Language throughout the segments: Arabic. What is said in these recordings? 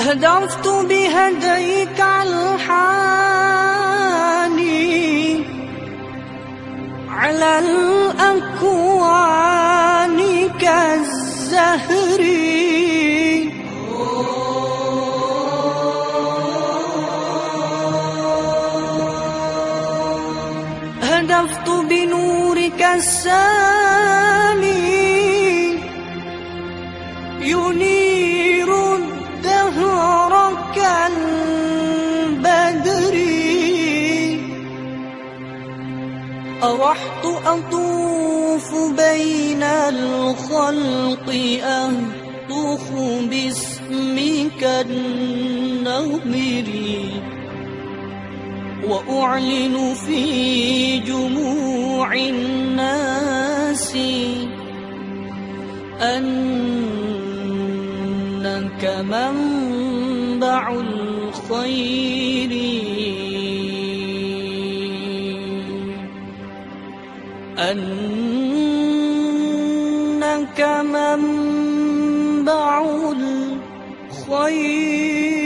هدفت بهديك الحاني على الأكوان كالزهر. هدفت بنورك السامي ينير أرحت أطوف بين الخلق أهتخ باسمك النغمر وأعلن في جموع الناس أنك منبع الخير. أنك منبع الخير.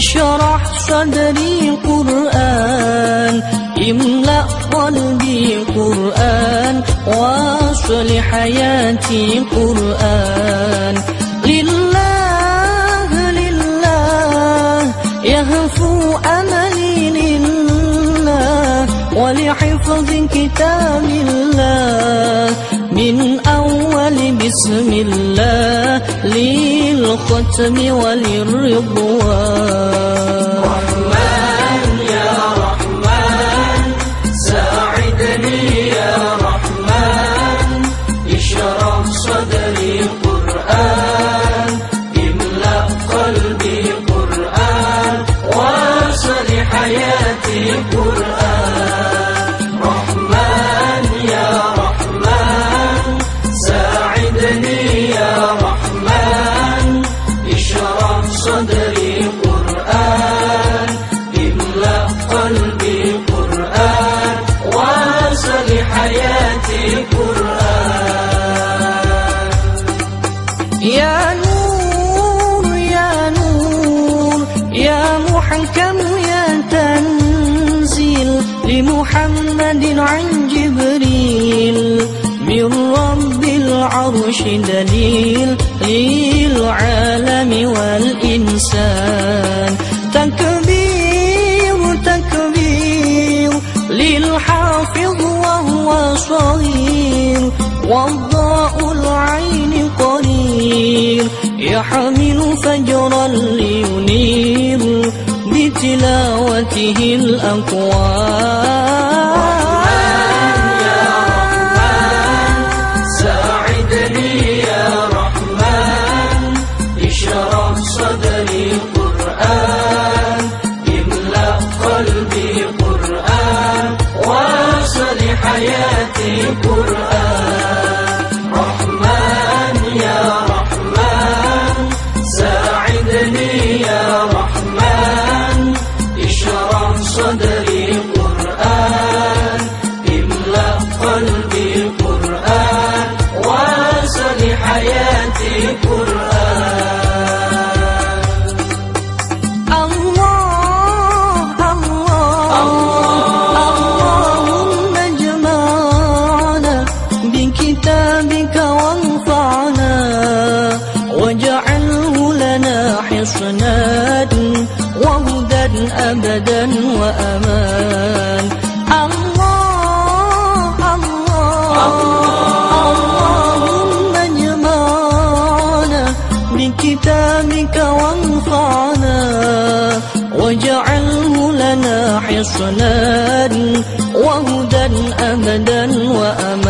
اشرح صدري قرآن. املأ قلبي قرآن واصل حياتي قرآن. لله لله يهفو أملي لله ولحفظ كتاب الله. من أول بسم الله للختم وللرضوان. حياتي قرآن يا نور يا نور يا محكم يا تنزيل لمحمد عن جبريل من رب العرش دليل للعالم والإنسان. يحمل فجرا لينير بتلاوته الأكوان ساعدني يا أبدا وأمان. الله الله اللهم اجمعنا بكتابك وانفعنا واجعله لنا حصنا وهدى أبدا وأمان